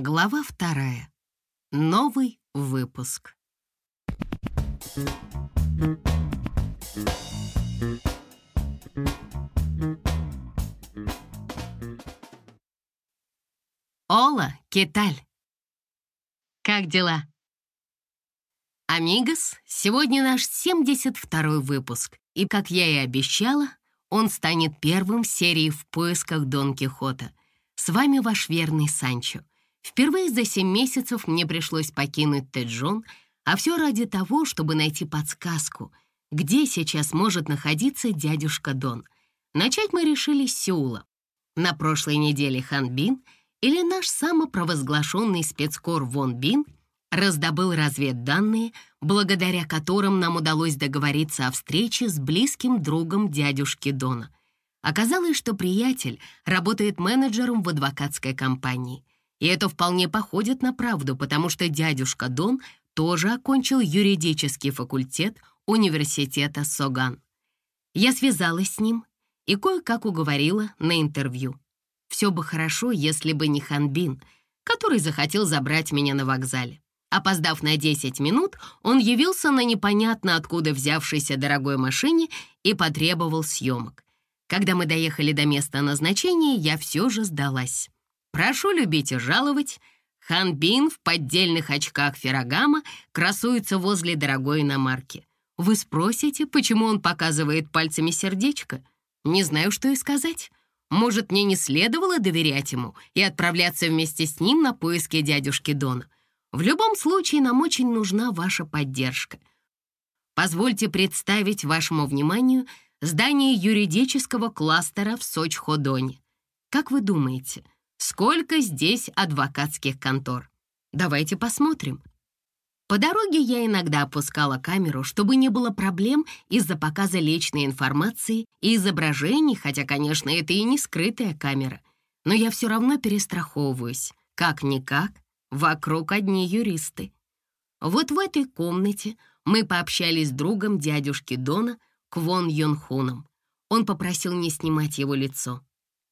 Глава вторая. Новый выпуск. Ола, Кеталь. Как дела? Амигос, сегодня наш 72-й выпуск, и, как я и обещала, он станет первым в серии «В поисках Дон Кихота». С вами ваш верный Санчо. Впервые за семь месяцев мне пришлось покинуть Теджон, а все ради того, чтобы найти подсказку, где сейчас может находиться дядюшка Дон. Начать мы решили с Сеула. На прошлой неделе Хан Бин или наш самопровозглашенный спецкор Вон Бин раздобыл разведданные, благодаря которым нам удалось договориться о встрече с близким другом дядюшки Дона. Оказалось, что приятель работает менеджером в адвокатской компании. И это вполне походит на правду, потому что дядюшка Дон тоже окончил юридический факультет университета Соган. Я связалась с ним и кое-как уговорила на интервью. Все бы хорошо, если бы не Ханбин, который захотел забрать меня на вокзале. Опоздав на 10 минут, он явился на непонятно откуда взявшейся дорогой машине и потребовал съемок. Когда мы доехали до места назначения, я все же сдалась. Прошу любить и жаловать. Хан Бин в поддельных очках Феррагама красуется возле дорогой иномарки. Вы спросите, почему он показывает пальцами сердечко? Не знаю, что и сказать. Может, мне не следовало доверять ему и отправляться вместе с ним на поиски дядюшки Дона. В любом случае, нам очень нужна ваша поддержка. Позвольте представить вашему вниманию здание юридического кластера в Сочходоне. Как вы думаете, сколько здесь адвокатских контор? Давайте посмотрим. По дороге я иногда опускала камеру, чтобы не было проблем из-за показа личной информации и изображений, хотя, конечно, это и не скрытая камера. Но я все равно перестраховываюсь. Как-никак, вокруг одни юристы. Вот в этой комнате мы пообщались с другом дядюшки Дона, Квон Йонхуном. Он попросил не снимать его лицо.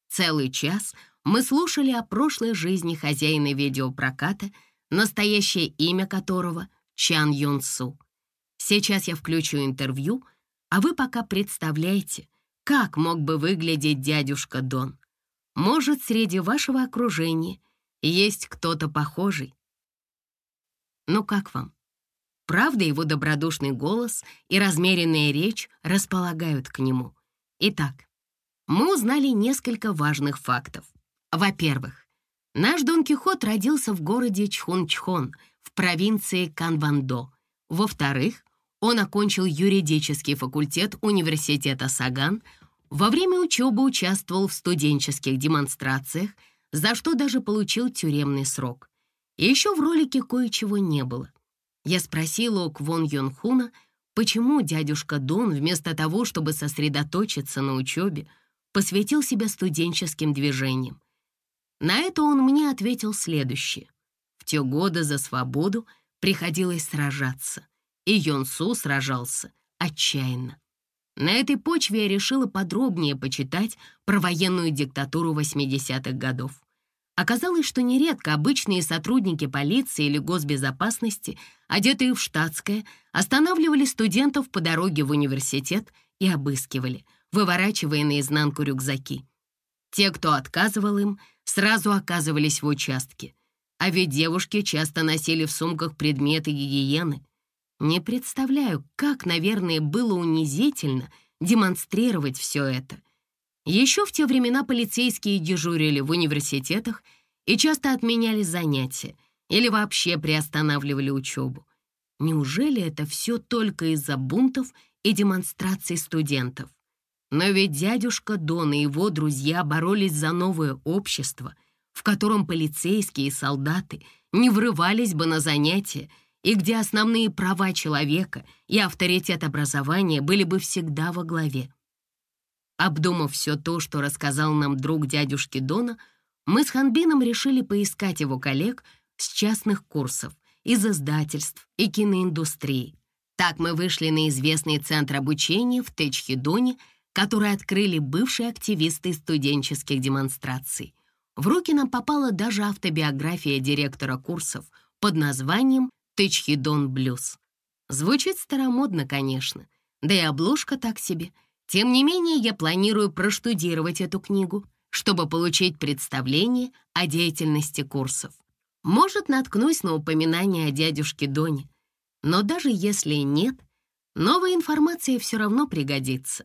Целый час мы слушали о прошлой жизни хозяина видеопроката — настоящее имя которого Чан Юн Су. Сейчас я включу интервью, а вы пока представляете, как мог бы выглядеть дядюшка Дон. Может, среди вашего окружения есть кто-то похожий. Ну как вам? Правда, его добродушный голос и размеренная речь располагают к нему. Итак, мы узнали несколько важных фактов. Во-первых, Наш Дон Кихот родился в городе Чхончхон в провинции Канвандо. Во-вторых, он окончил юридический факультет университета Саган, во время учебы участвовал в студенческих демонстрациях, за что даже получил тюремный срок. И еще в ролике кое-чего не было. Я спросила у Квон Йонхуна, почему дядюшка Дон вместо того, чтобы сосредоточиться на учебе, посвятил себя студенческим движениям. На это он мне ответил следующее. В те годы за свободу приходилось сражаться, и Йонсу сражался отчаянно. На этой почве я решила подробнее почитать про военную диктатуру 80-х годов. Оказалось, что нередко обычные сотрудники полиции или госбезопасности, одетые в штатское, останавливали студентов по дороге в университет и обыскивали, выворачивая наизнанку рюкзаки. Те, кто отказывал им, сразу оказывались в участке. А ведь девушки часто носили в сумках предметы гигиены. Не представляю, как, наверное, было унизительно демонстрировать все это. Еще в те времена полицейские дежурили в университетах и часто отменяли занятия или вообще приостанавливали учебу. Неужели это все только из-за бунтов и демонстраций студентов? Но ведь дядюшка Дон и его друзья боролись за новое общество, в котором полицейские и солдаты не врывались бы на занятия и где основные права человека и авторитет образования были бы всегда во главе. Обдумав все то, что рассказал нам друг дядюшки Дона, мы с Ханбином решили поискать его коллег с частных курсов, из издательств и киноиндустрии. Так мы вышли на известный центр обучения в Течхидоне — который открыли бывшие активисты студенческих демонстраций. В руки нам попала даже автобиография директора курсов под названием «Тычхидон Блюз». Звучит старомодно, конечно, да и обложка так себе. Тем не менее, я планирую проштудировать эту книгу, чтобы получить представление о деятельности курсов. Может, наткнусь на упоминание о дядюшке Доне, но даже если нет, новая информация все равно пригодится.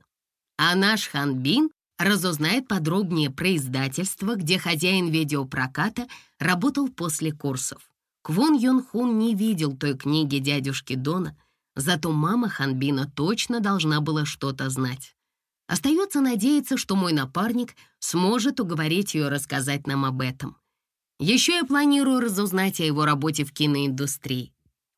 А наш Ханбин разузнает подробнее про издательство, где хозяин видеопроката работал после курсов. Квон Йон Хун не видел той книги дядюшки Дона, зато мама Ханбина точно должна была что-то знать. Остается надеяться, что мой напарник сможет уговорить ее рассказать нам об этом. Еще я планирую разузнать о его работе в киноиндустрии.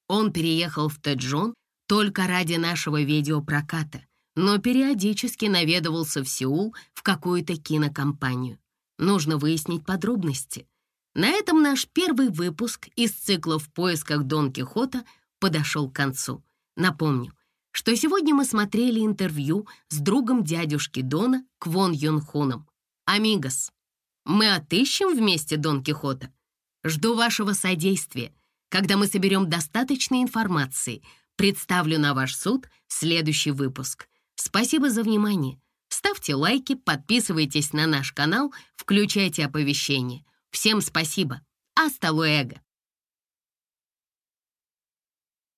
Он переехал в Тэджон только ради нашего видеопроката — но периодически наведывался в Сеул в какую-то кинокомпанию. Нужно выяснить подробности. На этом наш первый выпуск из цикла «В поисках Дон Кихота» подошел к концу. Напомню, что сегодня мы смотрели интервью с другом дядюшки Дона Квон Юн Хуном. «Амигос, мы отыщем вместе Дон Кихота? Жду вашего содействия. Когда мы соберем достаточной информации, представлю на ваш суд следующий выпуск. Спасибо за внимание. Ставьте лайки, подписывайтесь на наш канал, включайте оповещения. Всем спасибо. Аста луэго!